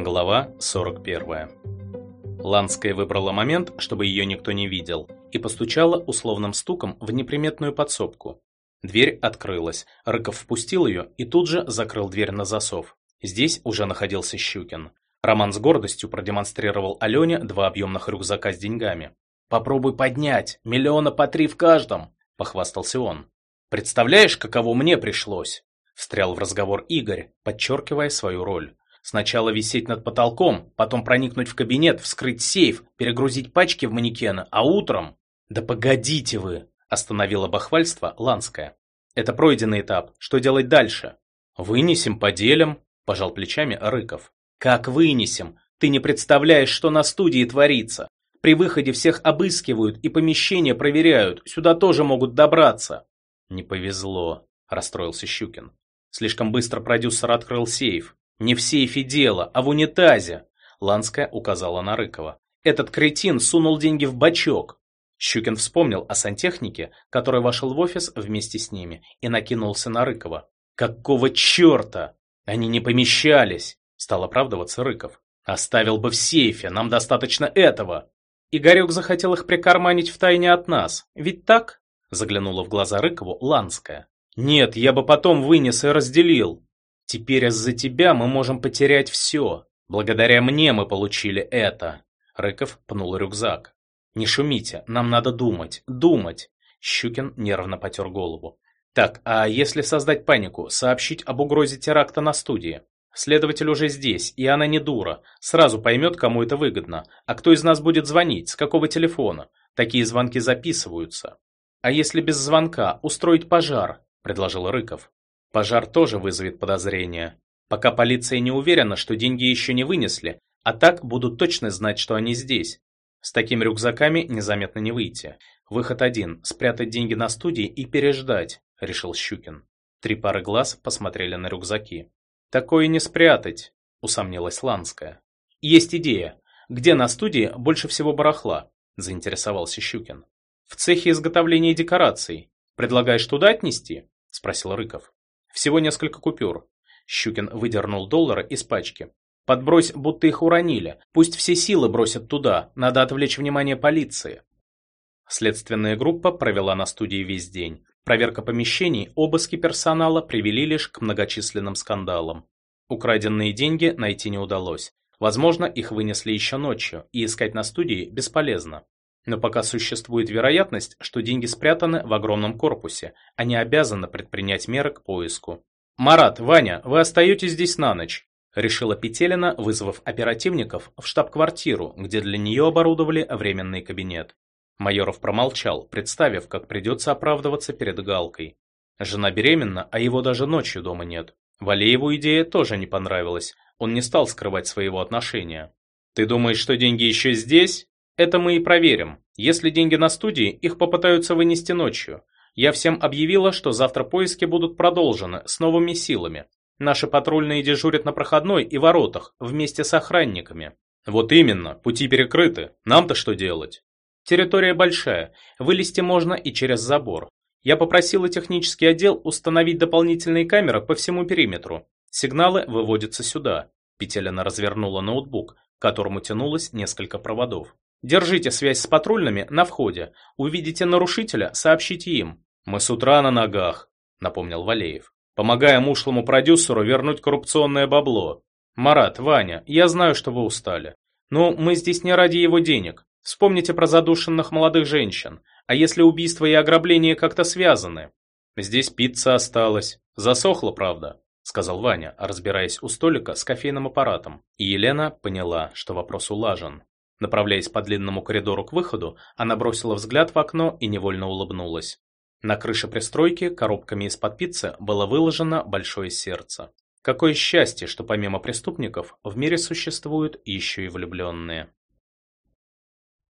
Глава 41. Ланская выбрала момент, чтобы ее никто не видел, и постучала условным стуком в неприметную подсобку. Дверь открылась, Рыков впустил ее и тут же закрыл дверь на засов. Здесь уже находился Щукин. Роман с гордостью продемонстрировал Алене два объемных рюкзака с деньгами. «Попробуй поднять, миллиона по три в каждом», – похвастался он. «Представляешь, каково мне пришлось?» – встрял в разговор Игорь, подчеркивая свою роль. Сначала висеть над потолком, потом проникнуть в кабинет, вскрыть сейф, перегрузить пачки в манекены, а утром... «Да погодите вы!» – остановила бахвальство Ланская. «Это пройденный этап. Что делать дальше?» «Вынесем, поделим», – пожал плечами Рыков. «Как вынесем? Ты не представляешь, что на студии творится. При выходе всех обыскивают и помещения проверяют. Сюда тоже могут добраться». «Не повезло», – расстроился Щукин. Слишком быстро продюсер открыл сейф. «Не в сейфе дело, а в унитазе», – Ланская указала на Рыкова. «Этот кретин сунул деньги в бачок». Щукин вспомнил о сантехнике, который вошел в офис вместе с ними, и накинулся на Рыкова. «Какого черта? Они не помещались!» – стал оправдываться Рыков. «Оставил бы в сейфе, нам достаточно этого!» «Игорек захотел их прикарманить втайне от нас, ведь так?» – заглянула в глаза Рыкову Ланская. «Нет, я бы потом вынес и разделил», Теперь из-за тебя мы можем потерять все. Благодаря мне мы получили это. Рыков пнул рюкзак. Не шумите, нам надо думать, думать. Щукин нервно потер голову. Так, а если создать панику, сообщить об угрозе теракта на студии? Следователь уже здесь, и она не дура. Сразу поймет, кому это выгодно. А кто из нас будет звонить, с какого телефона? Такие звонки записываются. А если без звонка устроить пожар? предложил Рыков. Пожар тоже вызовет подозрения. Пока полиция не уверена, что деньги еще не вынесли, а так будут точно знать, что они здесь. С такими рюкзаками незаметно не выйти. Выход один – спрятать деньги на студии и переждать, решил Щукин. Три пары глаз посмотрели на рюкзаки. Такое не спрятать, усомнилась Ланская. Есть идея. Где на студии больше всего барахла? заинтересовался Щукин. В цехе изготовления декораций. Предлагаешь туда отнести? спросил Рыков. Всего несколько купюр. Щукин выдернул доллары из пачки. Подбрось, будто их уронили. Пусть все силы бросят туда. Надо отвлечь внимание полиции. Следственная группа провела на студии весь день. Проверка помещений, обыски персонала привели лишь к многочисленным скандалам. Украденные деньги найти не удалось. Возможно, их вынесли еще ночью, и искать на студии бесполезно. Но пока существует вероятность, что деньги спрятаны в огромном корпусе, они обязаны предпринять меры к поиску. «Марат, Ваня, вы остаетесь здесь на ночь», – решила Петелина, вызвав оперативников в штаб-квартиру, где для нее оборудовали временный кабинет. Майоров промолчал, представив, как придется оправдываться перед Галкой. Жена беременна, а его даже ночью дома нет. Валееву идея тоже не понравилась, он не стал скрывать своего отношения. «Ты думаешь, что деньги еще здесь?» Это мы и проверим. Если деньги на студии, их попытаются вынести ночью. Я всем объявила, что завтра поиски будут продолжены с новыми силами. Наши патрульные дежурят на проходной и воротах вместе с охранниками. Вот именно, пути перекрыты. Нам-то что делать? Территория большая, вылезти можно и через забор. Я попросила технический отдел установить дополнительные камеры по всему периметру. Сигналы выводятся сюда. Петелина развернула ноутбук, к которому тянулось несколько проводов. Держите связь с патрульными на входе. Увидите нарушителя, сообщите им. Мы с утра на ногах, напомнил Валеев. Помогаем ушлому продюсеру вернуть коррупционное бабло. Марат, Ваня, я знаю, что вы устали. Но мы здесь не ради его денег. Вспомните про задушенных молодых женщин. А если убийство и ограбление как-то связаны? Здесь пицца осталась. Засохла, правда, сказал Ваня, разбираясь у столика с кофейным аппаратом. И Елена поняла, что вопрос улажен. Направляясь по длинному коридору к выходу, она бросила взгляд в окно и невольно улыбнулась. На крыше пристройки коробками из-под пиццы было выложено большое сердце. Какое счастье, что помимо преступников в мире существуют еще и влюбленные.